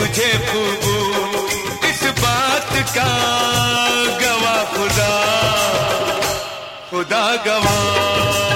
तुझे इस बात का गवा खुदा। खुदा गवा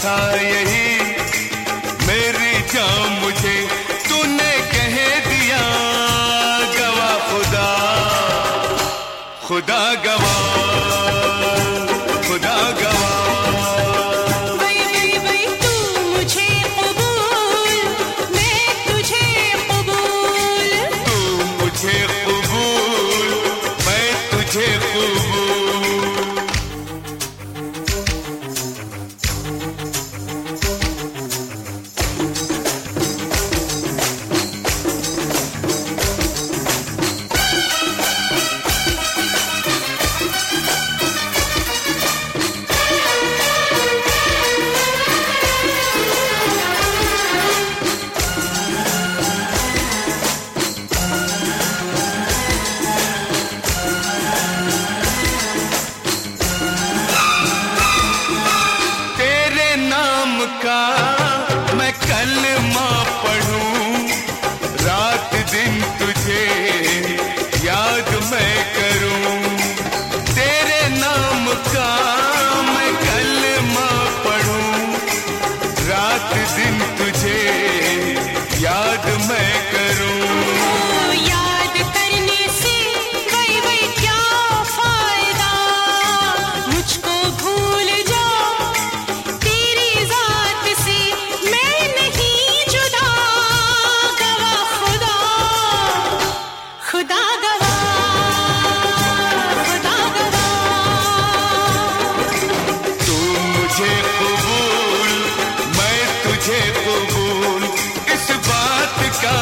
time. दिन तुझे याद मैं कबूल इस बात का